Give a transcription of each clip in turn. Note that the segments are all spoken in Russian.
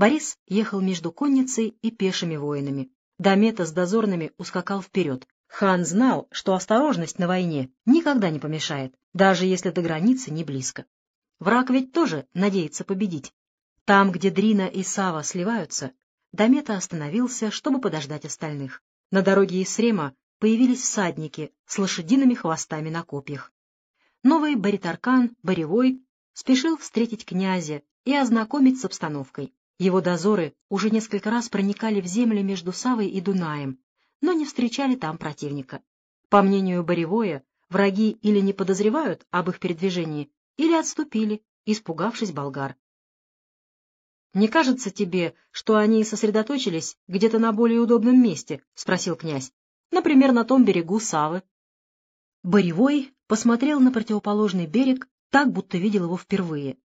Борис ехал между конницей и пешими воинами. Домета с дозорными ускакал вперед. Хан знал, что осторожность на войне никогда не помешает, даже если до границы не близко. Враг ведь тоже надеется победить. Там, где Дрина и Сава сливаются, Домета остановился, чтобы подождать остальных. На дороге из Срема появились всадники с лошадиными хвостами на копьях. Новый Баритаркан, Боревой, спешил встретить князя и ознакомить с обстановкой. Его дозоры уже несколько раз проникали в земли между Савой и Дунаем, но не встречали там противника. По мнению Боревоя, враги или не подозревают об их передвижении, или отступили, испугавшись болгар. «Не кажется тебе, что они сосредоточились где-то на более удобном месте?» — спросил князь. «Например, на том берегу Савы». Боревой посмотрел на противоположный берег так, будто видел его впервые.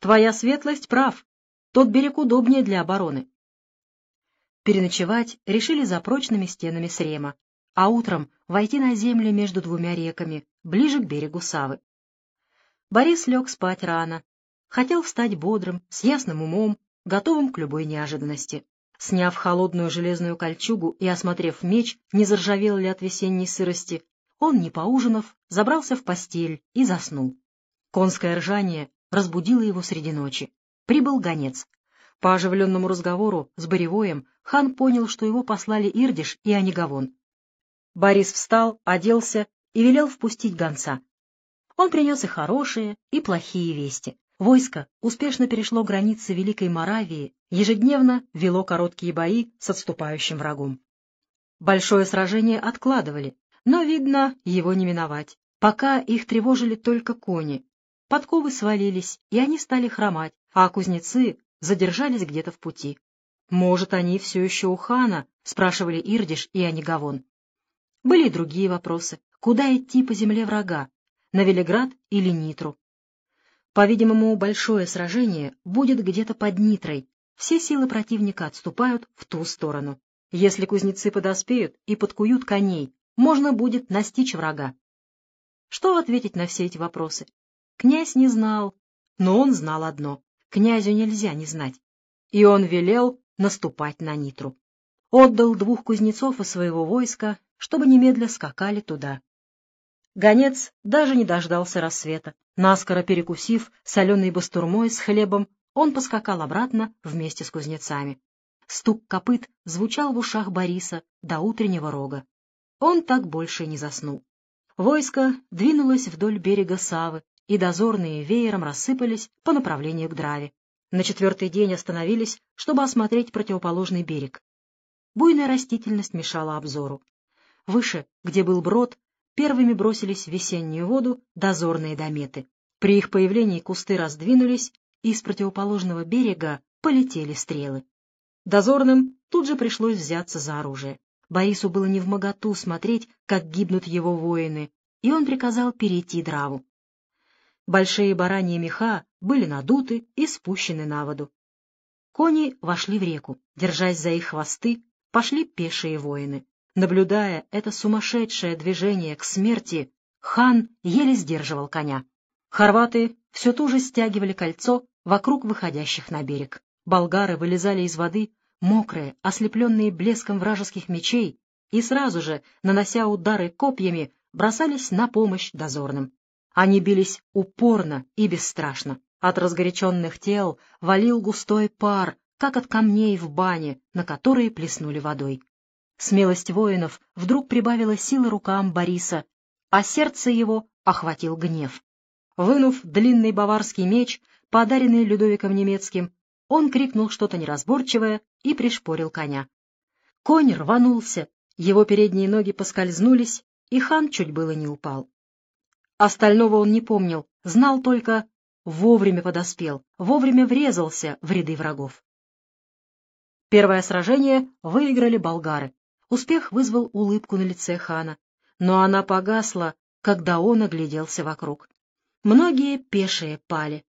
«Твоя светлость прав. Тот берег удобнее для обороны». Переночевать решили за прочными стенами Срема, а утром войти на землю между двумя реками, ближе к берегу Савы. Борис лег спать рано, хотел встать бодрым, с ясным умом, готовым к любой неожиданности. Сняв холодную железную кольчугу и осмотрев меч, не заржавел ли от весенней сырости, он, не поужинав, забрался в постель и заснул. Конское ржание разбудило его среди ночи. Прибыл гонец. По оживленному разговору с Боревоем хан понял, что его послали Ирдиш и Анигавон. Борис встал, оделся и велел впустить гонца. Он принес и хорошие, и плохие вести. Войско успешно перешло границы Великой Моравии, ежедневно вело короткие бои с отступающим врагом. Большое сражение откладывали, но, видно, его не миновать. Пока их тревожили только кони. Подковы свалились, и они стали хромать, а кузнецы задержались где-то в пути. «Может, они все еще у хана?» — спрашивали Ирдиш и Анигавон. Были и другие вопросы. Куда идти по земле врага? На Велиград или Нитру? По-видимому, большое сражение будет где-то под Нитрой. Все силы противника отступают в ту сторону. Если кузнецы подоспеют и подкуют коней, можно будет настичь врага. Что ответить на все эти вопросы? Князь не знал, но он знал одно — князю нельзя не знать. И он велел наступать на Нитру. Отдал двух кузнецов из своего войска, чтобы немедля скакали туда. Гонец даже не дождался рассвета. Наскоро перекусив соленой бастурмой с хлебом, он поскакал обратно вместе с кузнецами. Стук копыт звучал в ушах Бориса до утреннего рога. Он так больше не заснул. Войско двинулось вдоль берега Савы, и дозорные веером рассыпались по направлению к Драве. На четвертый день остановились, чтобы осмотреть противоположный берег. Буйная растительность мешала обзору. Выше, где был брод, первыми бросились в весеннюю воду дозорные дометы. При их появлении кусты раздвинулись, и с противоположного берега полетели стрелы. Дозорным тут же пришлось взяться за оружие. Борису было невмоготу смотреть, как гибнут его воины, и он приказал перейти драву. Большие бараньи меха были надуты и спущены на воду. Кони вошли в реку. Держась за их хвосты, пошли пешие воины. Наблюдая это сумасшедшее движение к смерти, хан еле сдерживал коня. Хорваты все туже стягивали кольцо вокруг выходящих на берег. Болгары вылезали из воды, мокрые, ослепленные блеском вражеских мечей, и сразу же, нанося удары копьями, бросались на помощь дозорным. Они бились упорно и бесстрашно. От разгоряченных тел валил густой пар, как от камней в бане, на которые плеснули водой. Смелость воинов вдруг прибавила силы рукам Бориса, а сердце его охватил гнев. Вынув длинный баварский меч, подаренный Людовиком немецким, он крикнул что-то неразборчивое и пришпорил коня. Конь рванулся, его передние ноги поскользнулись, и хан чуть было не упал. Остального он не помнил, знал только вовремя подоспел, вовремя врезался в ряды врагов. Первое сражение выиграли болгары. Успех вызвал улыбку на лице хана, но она погасла, когда он огляделся вокруг. Многие пешие пали.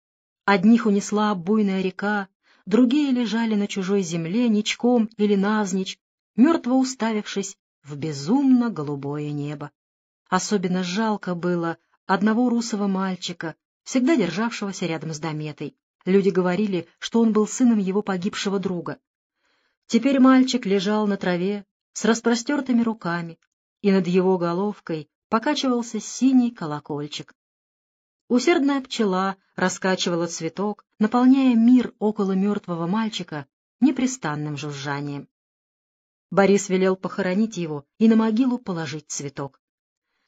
Одних унесла буйная река, другие лежали на чужой земле ничком или навзничь, мертво уставившись в безумно голубое небо. Особенно жалко было одного русого мальчика, всегда державшегося рядом с Дометой. Люди говорили, что он был сыном его погибшего друга. Теперь мальчик лежал на траве с распростертыми руками, и над его головкой покачивался синий колокольчик. Усердная пчела раскачивала цветок, наполняя мир около мертвого мальчика непрестанным жужжанием. Борис велел похоронить его и на могилу положить цветок.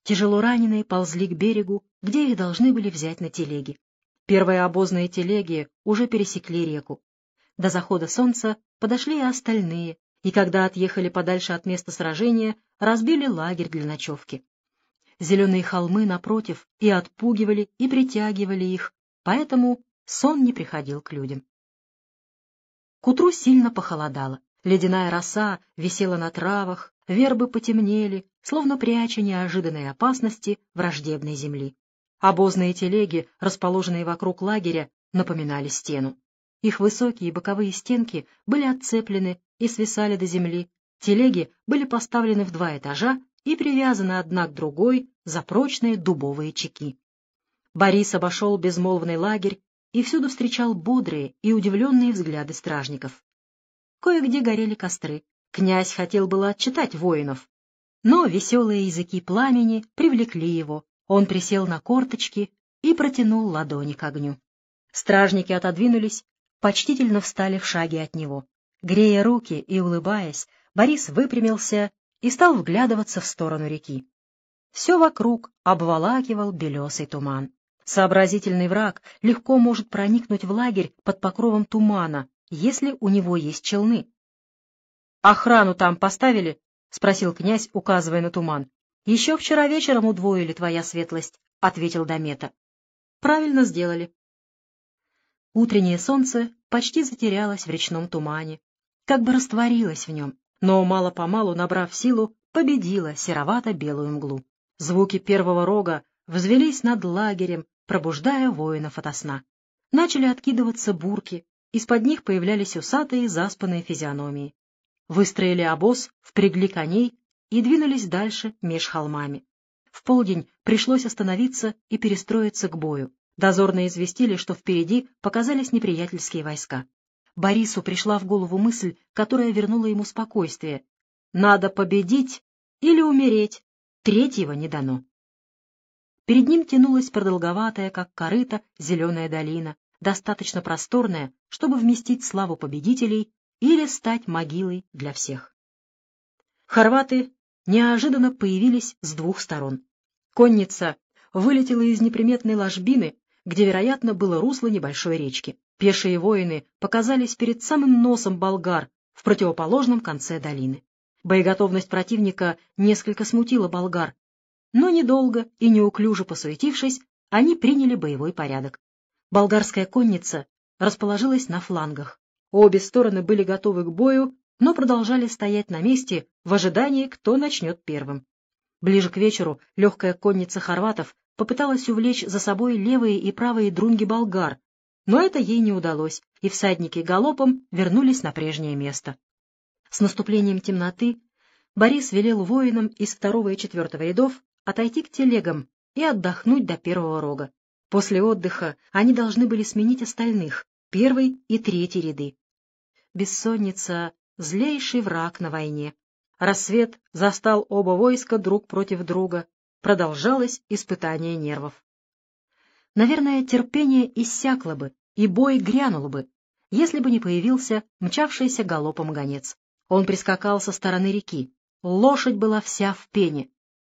Тяжело раненые ползли к берегу, где их должны были взять на телеги. Первые обозные телеги уже пересекли реку. До захода солнца подошли и остальные, и когда отъехали подальше от места сражения, разбили лагерь для ночевки. Зеленые холмы, напротив, и отпугивали, и притягивали их, поэтому сон не приходил к людям. К утру сильно похолодало. Ледяная роса висела на травах, вербы потемнели, словно пряча неожиданные опасности враждебной земли. Обозные телеги, расположенные вокруг лагеря, напоминали стену. Их высокие боковые стенки были отцеплены и свисали до земли. Телеги были поставлены в два этажа и привязаны одна к другой за прочные дубовые чеки. Борис обошел безмолвный лагерь и всюду встречал бодрые и удивленные взгляды стражников. Кое-где горели костры. Князь хотел было отчитать воинов, но веселые языки пламени привлекли его. Он присел на корточки и протянул ладони к огню. Стражники отодвинулись, почтительно встали в шаге от него. Грея руки и улыбаясь, Борис выпрямился и стал вглядываться в сторону реки. Все вокруг обволакивал белесый туман. Сообразительный враг легко может проникнуть в лагерь под покровом тумана, если у него есть челны. — Охрану там поставили? — спросил князь, указывая на туман. — Еще вчера вечером удвоили, твоя светлость, — ответил Домета. — Правильно сделали. Утреннее солнце почти затерялось в речном тумане, как бы растворилось в нем, но мало-помалу, набрав силу, победила серовато-белую мглу. Звуки первого рога взвелись над лагерем, пробуждая воинов ото сна. Начали откидываться бурки, из-под них появлялись усатые заспанные физиономии. Выстроили обоз, впрягли коней и двинулись дальше меж холмами. В полдень пришлось остановиться и перестроиться к бою. Дозорные известили, что впереди показались неприятельские войска. Борису пришла в голову мысль, которая вернула ему спокойствие. «Надо победить или умереть, третьего не дано». Перед ним тянулась продолговатая, как корыто, зеленая долина, достаточно просторная, чтобы вместить славу победителей или стать могилой для всех. Хорваты неожиданно появились с двух сторон. Конница вылетела из неприметной ложбины, где, вероятно, было русло небольшой речки. Пешие воины показались перед самым носом болгар в противоположном конце долины. Боеготовность противника несколько смутила болгар, но недолго и неуклюже посуетившись, они приняли боевой порядок. Болгарская конница расположилась на флангах. Обе стороны были готовы к бою, но продолжали стоять на месте в ожидании, кто начнет первым. Ближе к вечеру легкая конница хорватов попыталась увлечь за собой левые и правые друнги болгар, но это ей не удалось, и всадники галопом вернулись на прежнее место. С наступлением темноты Борис велел воинам из второго и четвертого рядов отойти к телегам и отдохнуть до первого рога. После отдыха они должны были сменить остальных, первый и третий ряды. Бессонница — злейший враг на войне. Рассвет застал оба войска друг против друга. Продолжалось испытание нервов. Наверное, терпение иссякло бы, и бой грянул бы, если бы не появился мчавшийся галопом гонец. Он прискакал со стороны реки. Лошадь была вся в пене.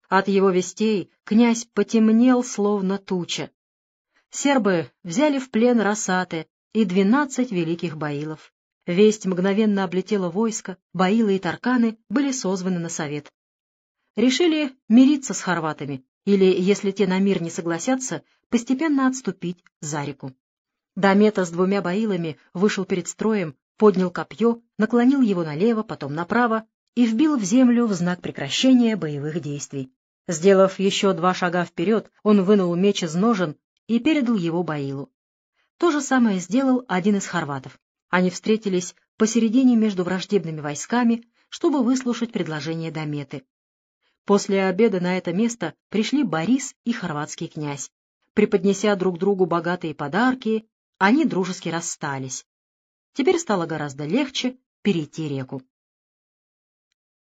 От его вестей князь потемнел, словно туча сербы взяли в плен Росаты и двенадцать великих баилов. Весть мгновенно облетела войско, баилы и тарканы были созваны на совет. Решили мириться с хорватами, или, если те на мир не согласятся, постепенно отступить за реку. Дамета с двумя баилами вышел перед строем, поднял копье, наклонил его налево, потом направо и вбил в землю в знак прекращения боевых действий. Сделав еще два шага вперед, он вынул меч из ножен и передал его Баилу. То же самое сделал один из хорватов. Они встретились посередине между враждебными войсками, чтобы выслушать предложение Дометы. После обеда на это место пришли Борис и хорватский князь. Преподнеся друг другу богатые подарки, Они дружески расстались. Теперь стало гораздо легче перейти реку.